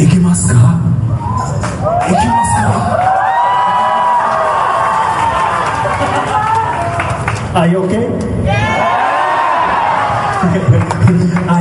か？いけますか？あ、よけ、計？